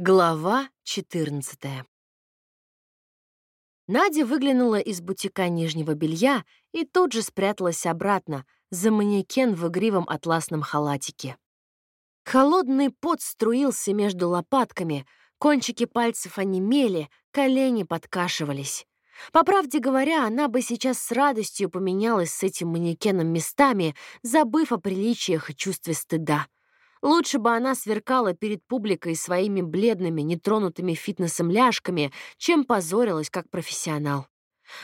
Глава 14 Надя выглянула из бутика нижнего белья и тут же спряталась обратно за манекен в игривом атласном халатике. Холодный пот струился между лопатками, кончики пальцев онемели, колени подкашивались. По правде говоря, она бы сейчас с радостью поменялась с этим манекеном местами, забыв о приличиях и чувстве стыда. Лучше бы она сверкала перед публикой своими бледными, нетронутыми фитнесом ляжками, чем позорилась как профессионал.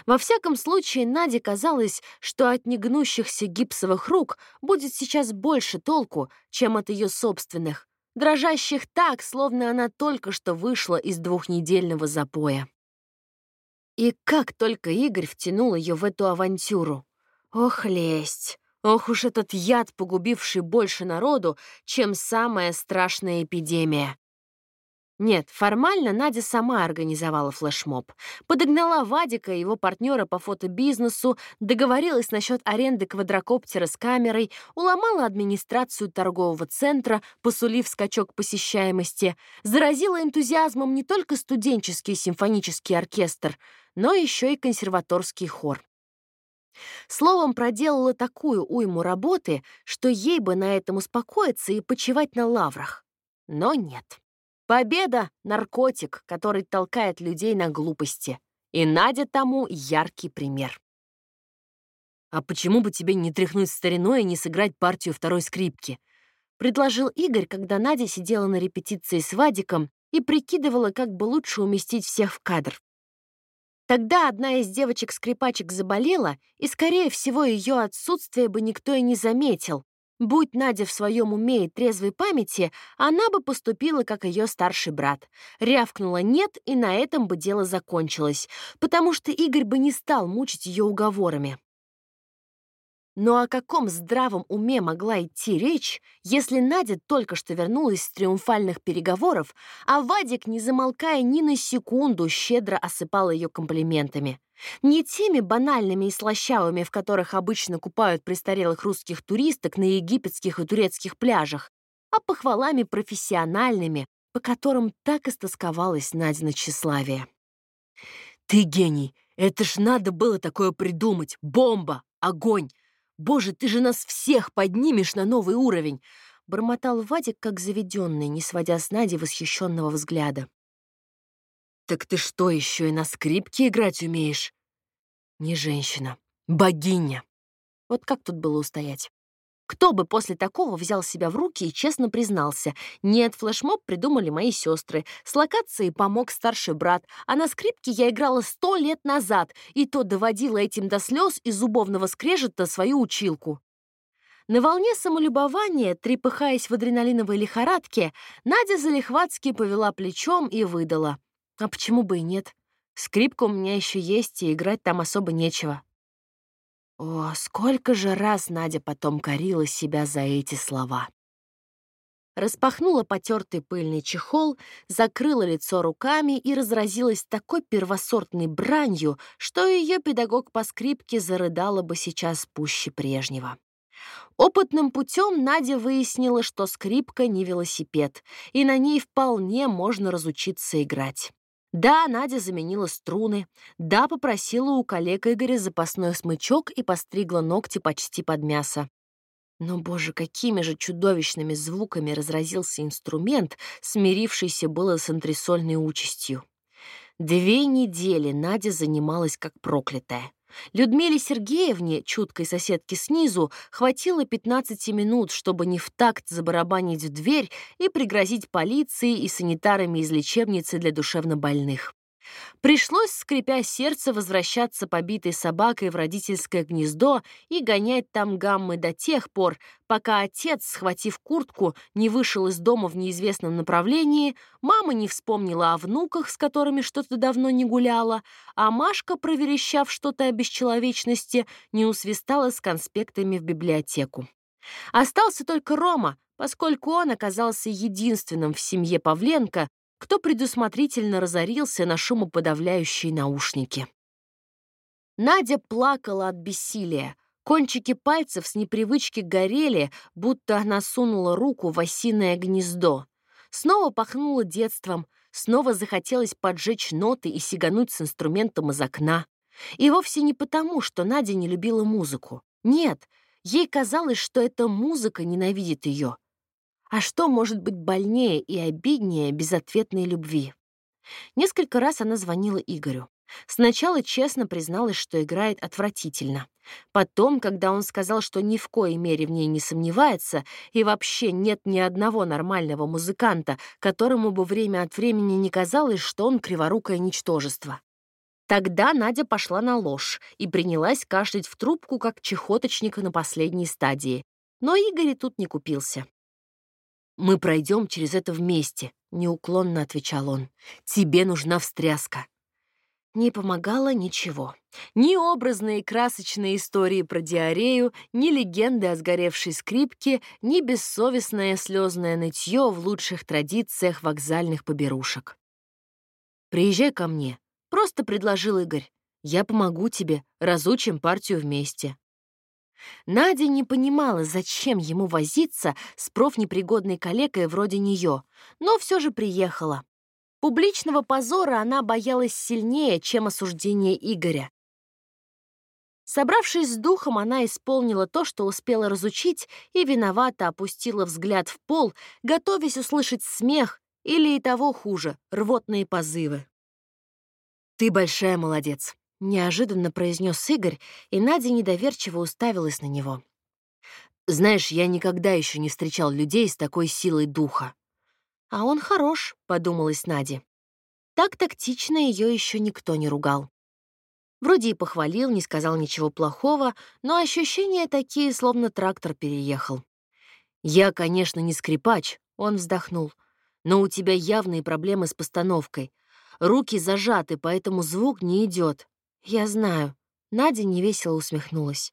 Во всяком случае, Наде казалось, что от негнущихся гипсовых рук будет сейчас больше толку, чем от ее собственных, дрожащих так, словно она только что вышла из двухнедельного запоя. И как только Игорь втянул ее в эту авантюру. Ох, лесть! Ох уж этот яд, погубивший больше народу, чем самая страшная эпидемия. Нет, формально Надя сама организовала флешмоб. Подогнала Вадика и его партнера по фотобизнесу, договорилась насчет аренды квадрокоптера с камерой, уломала администрацию торгового центра, посулив скачок посещаемости, заразила энтузиазмом не только студенческий симфонический оркестр, но еще и консерваторский хор. Словом, проделала такую уйму работы, что ей бы на этом успокоиться и почивать на лаврах. Но нет. Победа — наркотик, который толкает людей на глупости. И Надя тому яркий пример. «А почему бы тебе не тряхнуть стариной и не сыграть партию второй скрипки?» — предложил Игорь, когда Надя сидела на репетиции с Вадиком и прикидывала, как бы лучше уместить всех в кадр. Тогда одна из девочек-скрипачек заболела, и, скорее всего, ее отсутствие бы никто и не заметил. Будь Надя в своем уме и трезвой памяти, она бы поступила, как ее старший брат. Рявкнула «нет», и на этом бы дело закончилось, потому что Игорь бы не стал мучить ее уговорами. Но о каком здравом уме могла идти речь, если Надя только что вернулась с триумфальных переговоров, а Вадик, не замолкая ни на секунду, щедро осыпал ее комплиментами? Не теми банальными и слащавыми, в которых обычно купают престарелых русских туристок на египетских и турецких пляжах, а похвалами профессиональными, по которым так истосковалась Надя на тщеславие. «Ты гений! Это ж надо было такое придумать! Бомба! Огонь! Боже, ты же нас всех поднимешь на новый уровень!» Бормотал Вадик, как заведенный, не сводя с Нади восхищенного взгляда. «Так ты что, еще и на скрипке играть умеешь?» «Не женщина, богиня!» Вот как тут было устоять? Кто бы после такого взял себя в руки и честно признался, нет, флешмоб придумали мои сестры, с локацией помог старший брат, а на скрипке я играла сто лет назад, и то доводила этим до слез и зубовного скрежета свою училку. На волне самолюбования, трепыхаясь в адреналиновой лихорадке, Надя залихватски повела плечом и выдала. А почему бы и нет? Скрипка у меня еще есть, и играть там особо нечего. О, сколько же раз Надя потом корила себя за эти слова. Распахнула потертый пыльный чехол, закрыла лицо руками и разразилась такой первосортной бранью, что ее педагог по скрипке зарыдала бы сейчас пуще прежнего. Опытным путем Надя выяснила, что скрипка не велосипед, и на ней вполне можно разучиться играть. Да, Надя заменила струны. Да, попросила у коллег Игоря запасной смычок и постригла ногти почти под мясо. Но, боже, какими же чудовищными звуками разразился инструмент, смирившийся было с антресольной участью. Две недели Надя занималась как проклятая. Людмиле Сергеевне, чуткой соседке снизу, хватило 15 минут, чтобы не в такт забарабанить в дверь и пригрозить полиции и санитарами из лечебницы для душевнобольных. Пришлось, скрипя сердце, возвращаться побитой собакой в родительское гнездо и гонять там гаммы до тех пор, пока отец, схватив куртку, не вышел из дома в неизвестном направлении, мама не вспомнила о внуках, с которыми что-то давно не гуляла, а Машка, проверещав что-то о бесчеловечности, не усвистала с конспектами в библиотеку. Остался только Рома, поскольку он оказался единственным в семье Павленко, кто предусмотрительно разорился на шумоподавляющие наушники. Надя плакала от бессилия. Кончики пальцев с непривычки горели, будто она сунула руку в осиное гнездо. Снова пахнуло детством, снова захотелось поджечь ноты и сигануть с инструментом из окна. И вовсе не потому, что Надя не любила музыку. Нет, ей казалось, что эта музыка ненавидит ее. А что может быть больнее и обиднее безответной любви? Несколько раз она звонила Игорю. Сначала честно призналась, что играет отвратительно. Потом, когда он сказал, что ни в коей мере в ней не сомневается и вообще нет ни одного нормального музыканта, которому бы время от времени не казалось, что он криворукое ничтожество. Тогда Надя пошла на ложь и принялась кашлять в трубку, как чехоточника на последней стадии. Но Игорь и тут не купился. «Мы пройдем через это вместе», — неуклонно отвечал он. «Тебе нужна встряска». Не помогало ничего. Ни образные красочные истории про диарею, ни легенды о сгоревшей скрипке, ни бессовестное слезное нытье в лучших традициях вокзальных поберушек. «Приезжай ко мне», — просто предложил Игорь. «Я помогу тебе, разучим партию вместе». Надя не понимала, зачем ему возиться с профнепригодной калекой вроде нее, но все же приехала. Публичного позора она боялась сильнее, чем осуждение Игоря. Собравшись с духом, она исполнила то, что успела разучить, и виновато опустила взгляд в пол, готовясь услышать смех или и того хуже — рвотные позывы. «Ты большая молодец», — неожиданно произнес Игорь, и Надя недоверчиво уставилась на него. «Знаешь, я никогда еще не встречал людей с такой силой духа. «А он хорош», — подумалась Наде. Так тактично ее еще никто не ругал. Вроде и похвалил, не сказал ничего плохого, но ощущения такие, словно трактор переехал. «Я, конечно, не скрипач», — он вздохнул, «но у тебя явные проблемы с постановкой. Руки зажаты, поэтому звук не идет. Я знаю». Надя невесело усмехнулась.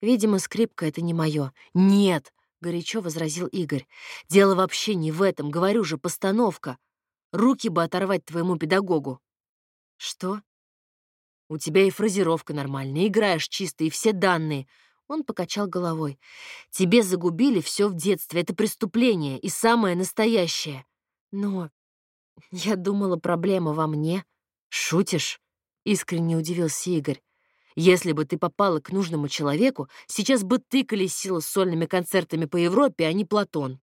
«Видимо, скрипка — это не мое. «Нет!» — горячо возразил Игорь. «Дело вообще не в этом, говорю же, постановка. Руки бы оторвать твоему педагогу». «Что?» «У тебя и фразировка нормальная, играешь чисто, и все данные». Он покачал головой. «Тебе загубили все в детстве, это преступление, и самое настоящее». «Но я думала, проблема во мне». «Шутишь?» — искренне удивился Игорь. Если бы ты попала к нужному человеку, сейчас бы ты колесила с сольными концертами по Европе, а не Платон».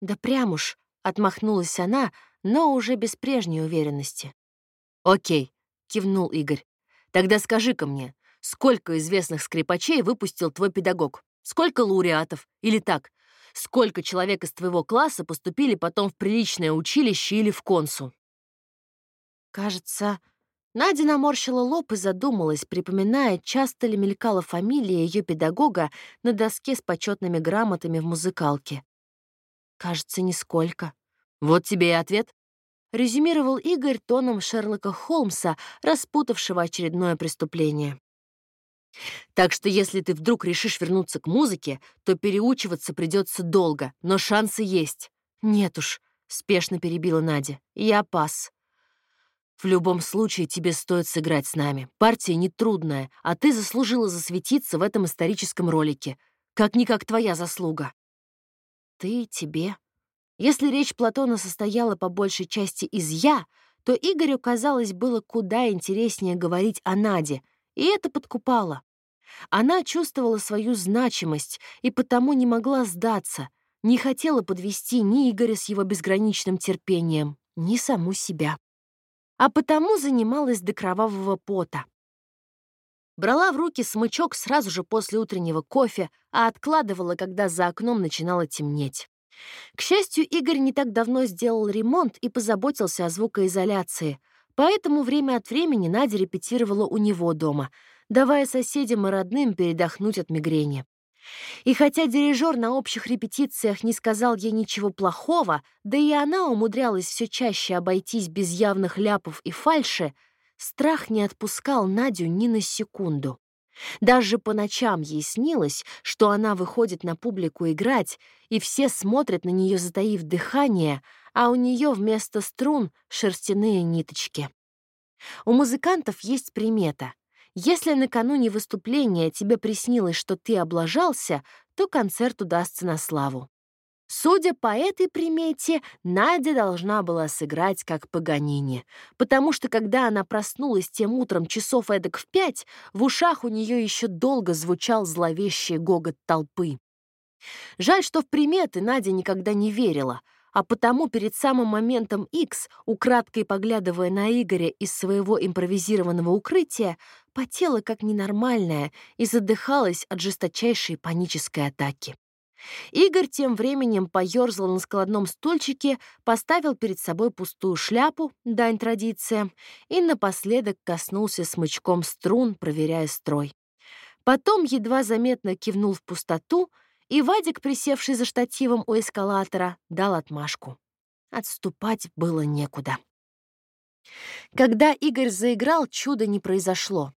«Да прям уж», — отмахнулась она, но уже без прежней уверенности. «Окей», — кивнул Игорь. «Тогда скажи-ка мне, сколько известных скрипачей выпустил твой педагог? Сколько лауреатов? Или так, сколько человек из твоего класса поступили потом в приличное училище или в консу?» «Кажется, Надя наморщила лоб и задумалась, припоминая, часто ли мелькала фамилия ее педагога на доске с почетными грамотами в музыкалке. «Кажется, нисколько». «Вот тебе и ответ», — резюмировал Игорь тоном Шерлока Холмса, распутавшего очередное преступление. «Так что если ты вдруг решишь вернуться к музыке, то переучиваться придется долго, но шансы есть». «Нет уж», — спешно перебила Надя, — «я пас». В любом случае тебе стоит сыграть с нами. Партия нетрудная, а ты заслужила засветиться в этом историческом ролике. Как-никак твоя заслуга. Ты, тебе. Если речь Платона состояла по большей части из «я», то Игорю, казалось, было куда интереснее говорить о Наде, и это подкупало. Она чувствовала свою значимость и потому не могла сдаться, не хотела подвести ни Игоря с его безграничным терпением, ни саму себя а потому занималась до кровавого пота. Брала в руки смычок сразу же после утреннего кофе, а откладывала, когда за окном начинало темнеть. К счастью, Игорь не так давно сделал ремонт и позаботился о звукоизоляции, поэтому время от времени Надя репетировала у него дома, давая соседям и родным передохнуть от мигрени. И хотя дирижер на общих репетициях не сказал ей ничего плохого, да и она умудрялась все чаще обойтись без явных ляпов и фальши, страх не отпускал Надю ни на секунду. Даже по ночам ей снилось, что она выходит на публику играть, и все смотрят на нее, затаив дыхание, а у нее вместо струн шерстяные ниточки. У музыкантов есть примета. Если накануне выступления тебе приснилось, что ты облажался, то концерт удастся на славу. Судя по этой примете, Надя должна была сыграть как Паганини, потому что когда она проснулась тем утром часов эдак в пять, в ушах у нее еще долго звучал зловещий гогот толпы. Жаль, что в приметы Надя никогда не верила, а потому перед самым моментом X, украдкой поглядывая на Игоря из своего импровизированного укрытия, потела как ненормальная и задыхалась от жесточайшей панической атаки. Игорь тем временем поёрзал на складном стульчике, поставил перед собой пустую шляпу, дань традициям, и напоследок коснулся смычком струн, проверяя строй. Потом едва заметно кивнул в пустоту, и Вадик, присевший за штативом у эскалатора, дал отмашку. Отступать было некуда. Когда Игорь заиграл, чудо не произошло.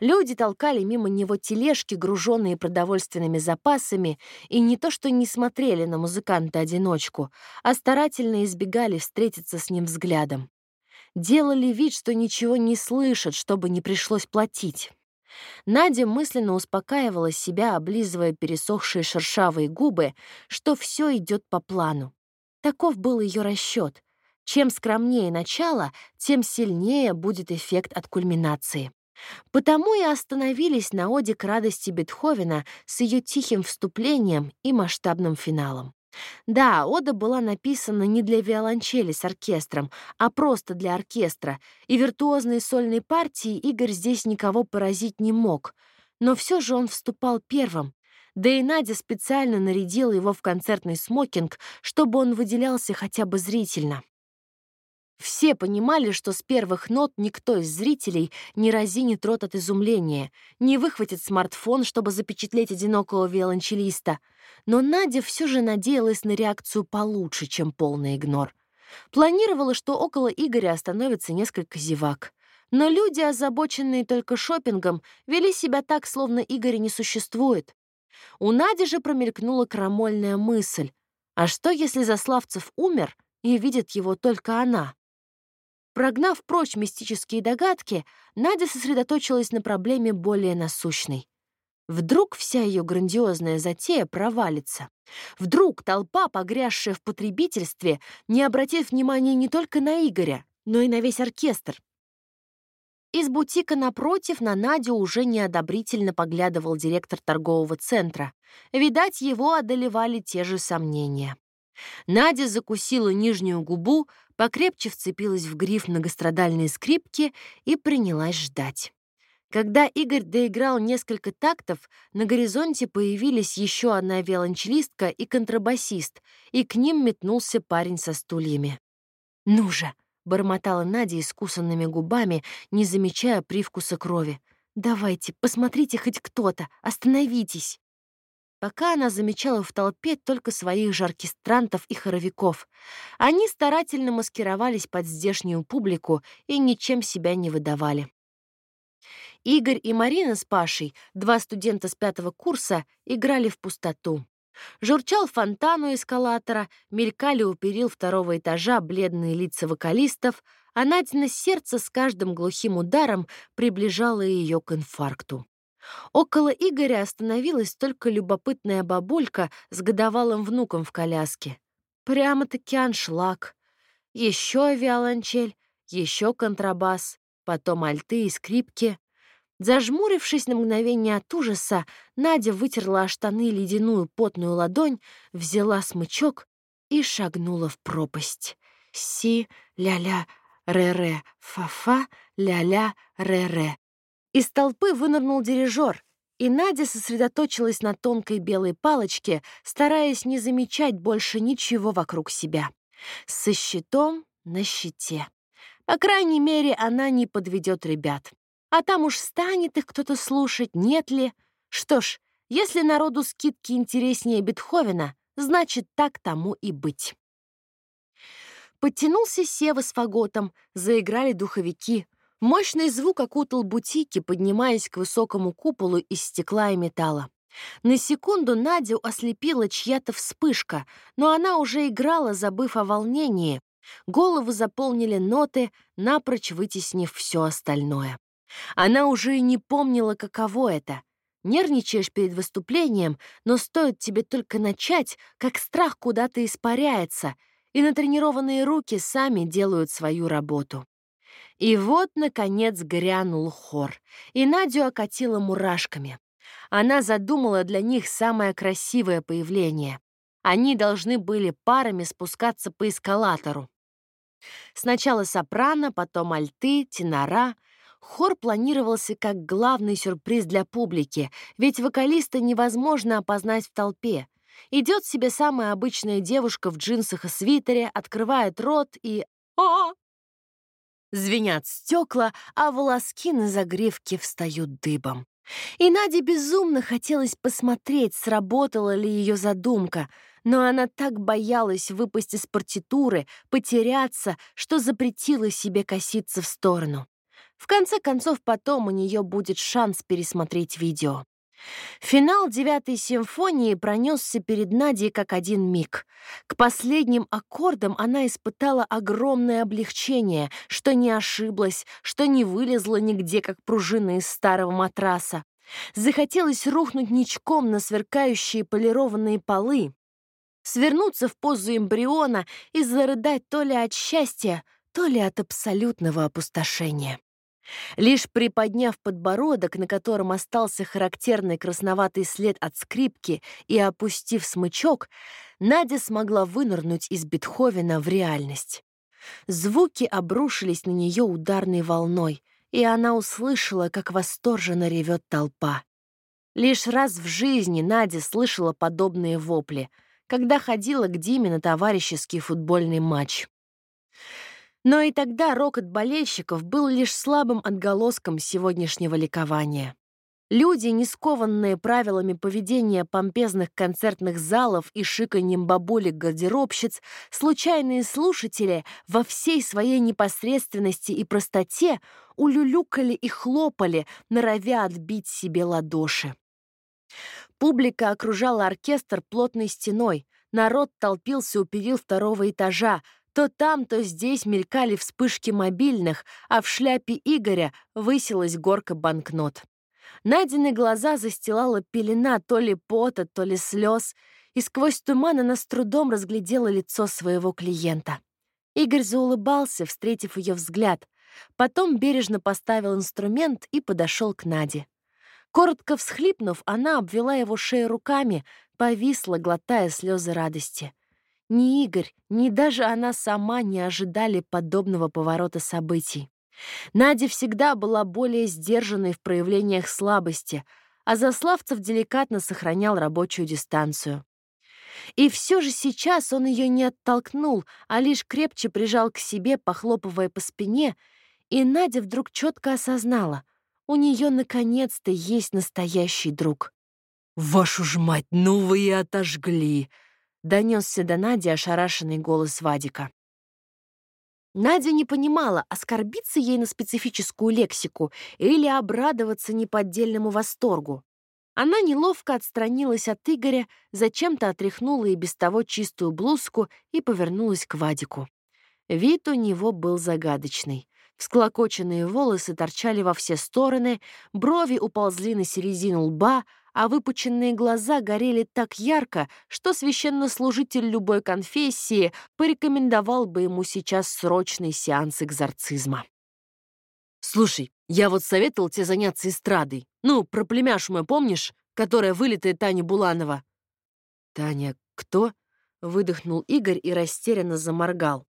Люди толкали мимо него тележки, груженные продовольственными запасами, и не то что не смотрели на музыканта-одиночку, а старательно избегали встретиться с ним взглядом. Делали вид, что ничего не слышат, чтобы не пришлось платить. Надя мысленно успокаивала себя, облизывая пересохшие шершавые губы, что все идет по плану. Таков был ее расчет. Чем скромнее начало, тем сильнее будет эффект от кульминации. Потому и остановились на оде к радости Бетховена с ее тихим вступлением и масштабным финалом. Да, ода была написана не для виолончели с оркестром, а просто для оркестра, и виртуозной сольной партии Игорь здесь никого поразить не мог. Но все же он вступал первым, да и Надя специально нарядила его в концертный смокинг, чтобы он выделялся хотя бы зрительно. Все понимали, что с первых нот никто из зрителей не разинит рот от изумления, не выхватит смартфон, чтобы запечатлеть одинокого виолончелиста. Но Надя все же надеялась на реакцию получше, чем полный игнор. Планировала, что около Игоря остановится несколько зевак. Но люди, озабоченные только шопингом, вели себя так, словно Игоря не существует. У Нади же промелькнула крамольная мысль. А что, если Заславцев умер, и видит его только она? Прогнав прочь мистические догадки, Надя сосредоточилась на проблеме более насущной. Вдруг вся ее грандиозная затея провалится. Вдруг толпа, погрязшая в потребительстве, не обратит внимания не только на Игоря, но и на весь оркестр. Из бутика напротив на Надю уже неодобрительно поглядывал директор торгового центра. Видать, его одолевали те же сомнения. Надя закусила нижнюю губу, покрепче вцепилась в гриф многострадальной скрипки и принялась ждать. Когда Игорь доиграл несколько тактов, на горизонте появились еще одна виолончелистка и контрабасист, и к ним метнулся парень со стульями. «Ну же!» — бормотала Надя искусанными губами, не замечая привкуса крови. «Давайте, посмотрите хоть кто-то, остановитесь!» Пока она замечала в толпе только своих же оркестрантов и хоровиков. Они старательно маскировались под здешнюю публику и ничем себя не выдавали. Игорь и Марина с Пашей, два студента с пятого курса, играли в пустоту. Журчал фонтан у эскалатора, мелькали у перил второго этажа бледные лица вокалистов, а Надина сердце с каждым глухим ударом приближало ее к инфаркту. Около Игоря остановилась только любопытная бабулька с годовалым внуком в коляске. Прямо-таки аншлаг. Еще виолончель, еще контрабас, потом альты и скрипки. Зажмурившись на мгновение от ужаса, Надя вытерла о штаны ледяную потную ладонь, взяла смычок и шагнула в пропасть. Си, ля-ля, Из толпы вынырнул дирижер, и Надя сосредоточилась на тонкой белой палочке, стараясь не замечать больше ничего вокруг себя. Со щитом на щите. По крайней мере, она не подведет ребят. А там уж станет их кто-то слушать, нет ли. Что ж, если народу скидки интереснее Бетховена, значит, так тому и быть. Подтянулся Сева с фаготом, заиграли духовики. Мощный звук окутал бутики, поднимаясь к высокому куполу из стекла и металла. На секунду Надю ослепила чья-то вспышка, но она уже играла, забыв о волнении. Голову заполнили ноты, напрочь вытеснив все остальное. Она уже и не помнила, каково это. Нервничаешь перед выступлением, но стоит тебе только начать, как страх куда-то испаряется, и натренированные руки сами делают свою работу. И вот, наконец, грянул хор, и Надю окатила мурашками. Она задумала для них самое красивое появление. Они должны были парами спускаться по эскалатору. Сначала сопрано, потом альты, тенора, Хор планировался как главный сюрприз для публики, ведь вокалиста невозможно опознать в толпе. Идет себе самая обычная девушка в джинсах и свитере, открывает рот и... О! Звенят стекла, а волоски на загривке встают дыбом. И Наде безумно хотелось посмотреть, сработала ли ее задумка, но она так боялась выпасть из партитуры, потеряться, что запретила себе коситься в сторону. В конце концов, потом у нее будет шанс пересмотреть видео. Финал девятой симфонии пронесся перед Надей как один миг. К последним аккордам она испытала огромное облегчение, что не ошиблась, что не вылезла нигде, как пружина из старого матраса. Захотелось рухнуть ничком на сверкающие полированные полы, свернуться в позу эмбриона и зарыдать то ли от счастья, то ли от абсолютного опустошения. Лишь приподняв подбородок, на котором остался характерный красноватый след от скрипки, и опустив смычок, Надя смогла вынырнуть из Бетховена в реальность. Звуки обрушились на нее ударной волной, и она услышала, как восторженно ревет толпа. Лишь раз в жизни Надя слышала подобные вопли, когда ходила к Диме на товарищеский футбольный матч. Но и тогда рокот болельщиков был лишь слабым отголоском сегодняшнего ликования. Люди, не скованные правилами поведения помпезных концертных залов и шиканьем бабулек-гардеробщиц, случайные слушатели во всей своей непосредственности и простоте улюлюкали и хлопали, норовя отбить себе ладоши. Публика окружала оркестр плотной стеной, народ толпился у перил второго этажа, то там, то здесь мелькали вспышки мобильных, а в шляпе Игоря высилась горка банкнот. Надины глаза застилала пелена то ли пота, то ли слез, и сквозь туман она с трудом разглядела лицо своего клиента. Игорь заулыбался, встретив ее взгляд, потом бережно поставил инструмент и подошел к Наде. Коротко всхлипнув, она обвела его шею руками, повисла, глотая слезы радости. Ни Игорь, ни даже она сама не ожидали подобного поворота событий. Надя всегда была более сдержанной в проявлениях слабости, а Заславцев деликатно сохранял рабочую дистанцию. И все же сейчас он ее не оттолкнул, а лишь крепче прижал к себе, похлопывая по спине, и Надя вдруг четко осознала — у нее наконец-то есть настоящий друг. «Вашу ж мать, ну вы и отожгли!» Донесся до Нади ошарашенный голос Вадика. Надя не понимала, оскорбиться ей на специфическую лексику или обрадоваться неподдельному восторгу. Она неловко отстранилась от Игоря, зачем-то отряхнула и без того чистую блузку и повернулась к Вадику. Вид у него был загадочный. Всклокоченные волосы торчали во все стороны, брови уползли на середину лба, а выпученные глаза горели так ярко, что священнослужитель любой конфессии порекомендовал бы ему сейчас срочный сеанс экзорцизма. «Слушай, я вот советовал тебе заняться эстрадой. Ну, про племяшу мою помнишь, которая вылитая Таня Буланова?» «Таня кто?» — выдохнул Игорь и растерянно заморгал.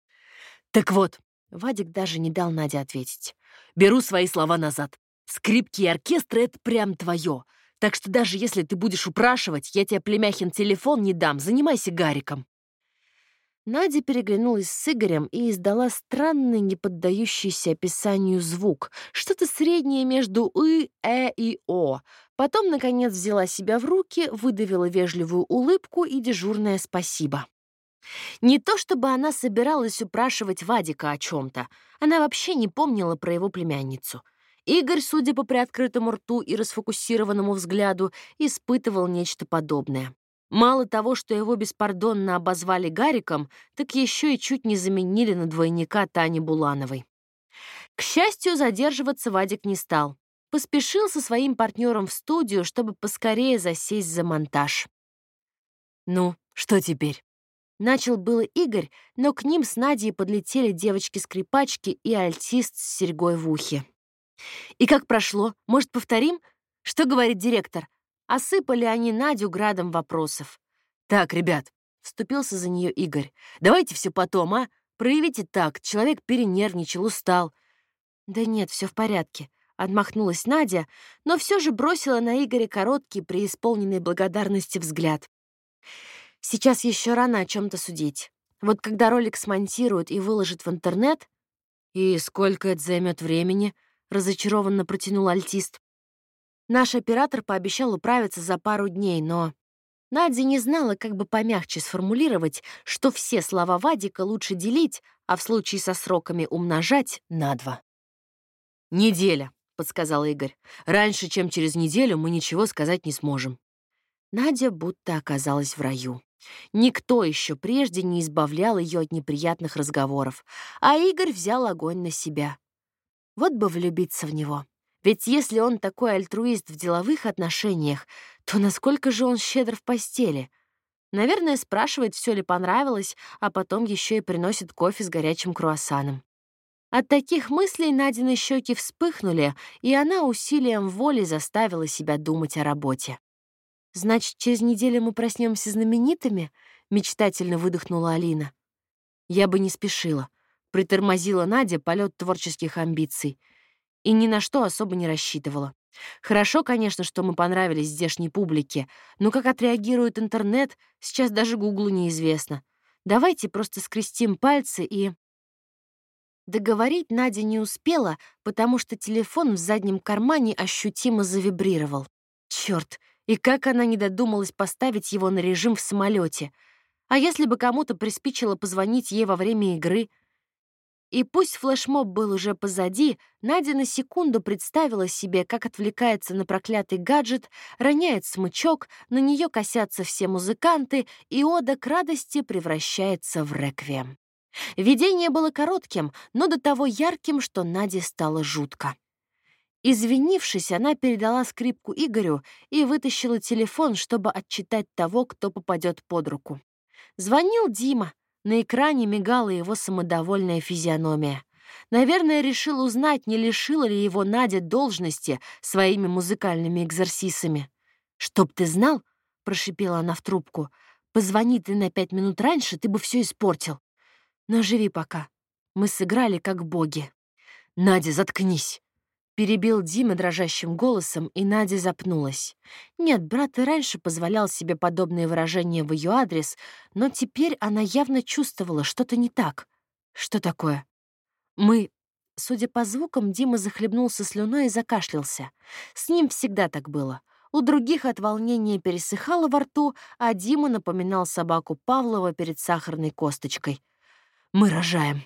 «Так вот», — Вадик даже не дал Наде ответить. «Беру свои слова назад. Скрипки и оркестры — это прям твое. Так что даже если ты будешь упрашивать, я тебе племяхин телефон не дам, занимайся Гариком». Надя переглянулась с Игорем и издала странный, не поддающийся описанию звук, что-то среднее между «ы», «э» и «о». Потом, наконец, взяла себя в руки, выдавила вежливую улыбку и дежурное спасибо. Не то чтобы она собиралась упрашивать Вадика о чем-то, она вообще не помнила про его племянницу — Игорь, судя по приоткрытому рту и расфокусированному взгляду, испытывал нечто подобное. Мало того, что его беспардонно обозвали Гариком, так еще и чуть не заменили на двойника Тани Булановой. К счастью, задерживаться Вадик не стал. поспешил со своим партнером в студию, чтобы поскорее засесть за монтаж. «Ну, что теперь?» Начал было Игорь, но к ним с Надей подлетели девочки-скрипачки и альтист с серьгой в ухе. «И как прошло? Может, повторим? Что говорит директор?» Осыпали они Надю градом вопросов. «Так, ребят», — вступился за нее Игорь, «давайте все потом, а? Проявите так, человек перенервничал, устал». «Да нет, все в порядке», — отмахнулась Надя, но все же бросила на Игоря короткий, преисполненный благодарности взгляд. Сейчас еще рано о чем то судить. Вот когда ролик смонтируют и выложат в интернет... «И сколько это займет времени?» — разочарованно протянул альтист. Наш оператор пообещал управиться за пару дней, но... Надя не знала, как бы помягче сформулировать, что все слова Вадика лучше делить, а в случае со сроками умножать на два. «Неделя», — подсказал Игорь. «Раньше, чем через неделю, мы ничего сказать не сможем». Надя будто оказалась в раю. Никто еще прежде не избавлял ее от неприятных разговоров, а Игорь взял огонь на себя. Вот бы влюбиться в него. Ведь если он такой альтруист в деловых отношениях, то насколько же он щедр в постели? Наверное, спрашивает, все ли понравилось, а потом еще и приносит кофе с горячим круассаном. От таких мыслей Надины щеки вспыхнули, и она усилием воли заставила себя думать о работе. «Значит, через неделю мы проснемся знаменитыми?» — мечтательно выдохнула Алина. «Я бы не спешила», — притормозила Надя полет творческих амбиций. И ни на что особо не рассчитывала. Хорошо, конечно, что мы понравились здешней публике, но как отреагирует интернет, сейчас даже Гуглу неизвестно. Давайте просто скрестим пальцы и... Договорить Надя не успела, потому что телефон в заднем кармане ощутимо завибрировал. Черт, и как она не додумалась поставить его на режим в самолете? А если бы кому-то приспичило позвонить ей во время игры? И пусть флешмоб был уже позади, Надя на секунду представила себе, как отвлекается на проклятый гаджет, роняет смычок, на нее косятся все музыканты, и ода к радости превращается в реквием. Видение было коротким, но до того ярким, что Наде стало жутко. Извинившись, она передала скрипку Игорю и вытащила телефон, чтобы отчитать того, кто попадет под руку. Звонил Дима. На экране мигала его самодовольная физиономия. Наверное, решил узнать, не лишила ли его Надя должности своими музыкальными экзорсисами. «Чтоб ты знал», — прошипела она в трубку, — «позвони ты на пять минут раньше, ты бы все испортил. Но живи пока. Мы сыграли как боги». «Надя, заткнись!» Перебил Дима дрожащим голосом, и Надя запнулась. Нет, брат и раньше позволял себе подобные выражения в ее адрес, но теперь она явно чувствовала что-то не так. Что такое? Мы... Судя по звукам, Дима захлебнулся слюной и закашлялся. С ним всегда так было. У других от волнения пересыхало во рту, а Дима напоминал собаку Павлова перед сахарной косточкой. «Мы рожаем»,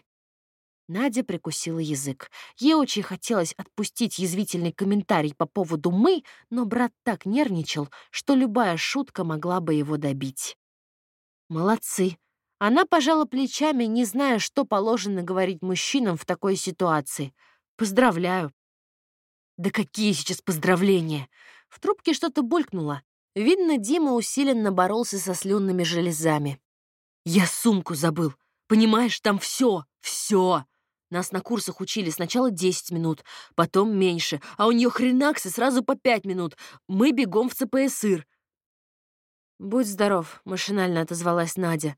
Надя прикусила язык. Ей очень хотелось отпустить язвительный комментарий по поводу «мы», но брат так нервничал, что любая шутка могла бы его добить. «Молодцы!» Она пожала плечами, не зная, что положено говорить мужчинам в такой ситуации. «Поздравляю!» «Да какие сейчас поздравления!» В трубке что-то булькнуло. Видно, Дима усиленно боролся со слюнными железами. «Я сумку забыл. Понимаешь, там все, все. Нас на курсах учили сначала 10 минут, потом меньше, а у нее хренаксы сразу по 5 минут. Мы бегом в ЦПСР. «Будь здоров», — машинально отозвалась Надя.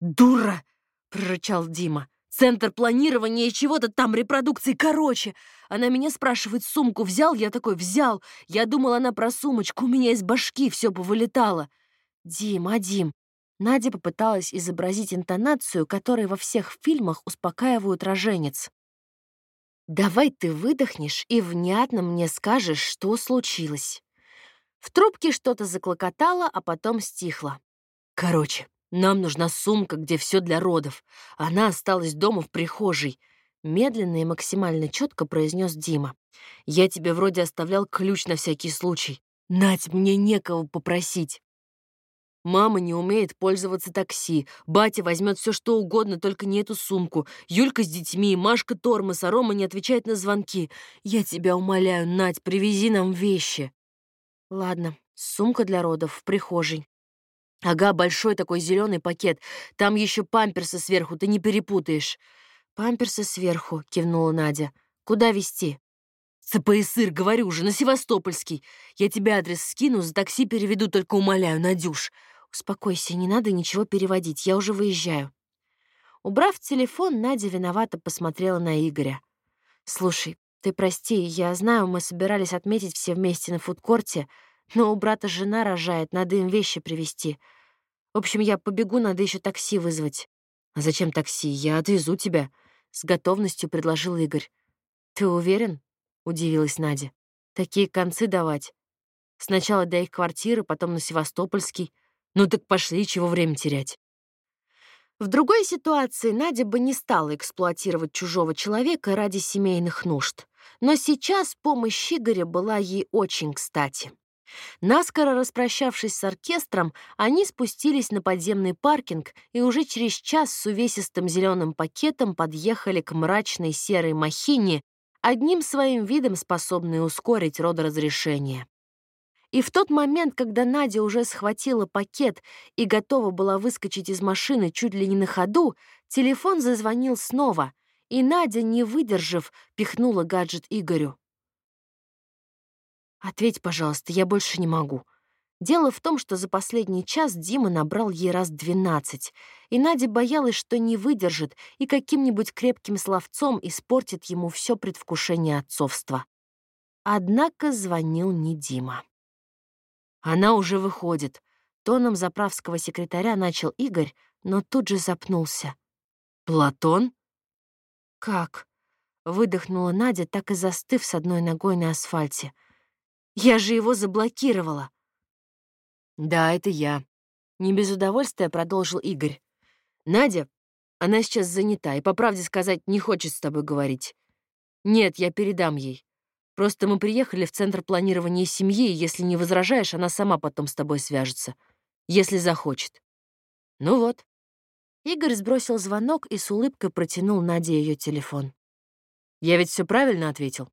«Дура!» — прорычал Дима. «Центр планирования чего-то там, репродукции, короче!» Она меня спрашивает, сумку взял? Я такой, взял. Я думала, она про сумочку, у меня из башки все повылетало. «Дим, а Дим, Надя попыталась изобразить интонацию, которой во всех фильмах успокаивают роженец. «Давай ты выдохнешь и внятно мне скажешь, что случилось». В трубке что-то заклокотало, а потом стихло. «Короче, нам нужна сумка, где все для родов. Она осталась дома в прихожей», — медленно и максимально четко произнес Дима. «Я тебе вроде оставлял ключ на всякий случай. Нать, мне некого попросить». Мама не умеет пользоваться такси. Батя возьмет все что угодно, только не эту сумку. Юлька с детьми, Машка тормоз, а Рома не отвечает на звонки. Я тебя умоляю, Надь, привези нам вещи. Ладно, сумка для родов в прихожей. Ага, большой такой зеленый пакет. Там еще памперсы сверху, ты не перепутаешь. Памперсы сверху, кивнула Надя. Куда везти? ЦПСР, говорю же, на Севастопольский. Я тебе адрес скину, за такси переведу, только умоляю, Надюш. Успокойся, не надо ничего переводить, я уже выезжаю. Убрав телефон, Надя виновато посмотрела на Игоря. «Слушай, ты прости, я знаю, мы собирались отметить все вместе на фудкорте, но у брата жена рожает, надо им вещи привезти. В общем, я побегу, надо еще такси вызвать. А зачем такси? Я отвезу тебя, с готовностью предложил Игорь. Ты уверен? удивилась Надя. Такие концы давать. Сначала до их квартиры, потом на Севастопольский. Ну так пошли, чего время терять. В другой ситуации Надя бы не стала эксплуатировать чужого человека ради семейных нужд. Но сейчас помощь Игоря была ей очень кстати. Наскоро распрощавшись с оркестром, они спустились на подземный паркинг и уже через час с увесистым зеленым пакетом подъехали к мрачной серой махине, одним своим видом способной ускорить родоразрешение. И в тот момент, когда Надя уже схватила пакет и готова была выскочить из машины чуть ли не на ходу, телефон зазвонил снова, и Надя, не выдержав, пихнула гаджет Игорю. «Ответь, пожалуйста, я больше не могу». Дело в том, что за последний час Дима набрал ей раз двенадцать, и Надя боялась, что не выдержит и каким-нибудь крепким словцом испортит ему все предвкушение отцовства. Однако звонил не Дима. Она уже выходит. Тоном заправского секретаря начал Игорь, но тут же запнулся. «Платон?» «Как?» — выдохнула Надя, так и застыв с одной ногой на асфальте — я же его заблокировала. Да, это я. Не без удовольствия продолжил Игорь. Надя, она сейчас занята и, по правде сказать, не хочет с тобой говорить. Нет, я передам ей. Просто мы приехали в Центр планирования семьи, и если не возражаешь, она сама потом с тобой свяжется. Если захочет. Ну вот. Игорь сбросил звонок и с улыбкой протянул Наде ее телефон. Я ведь все правильно ответил?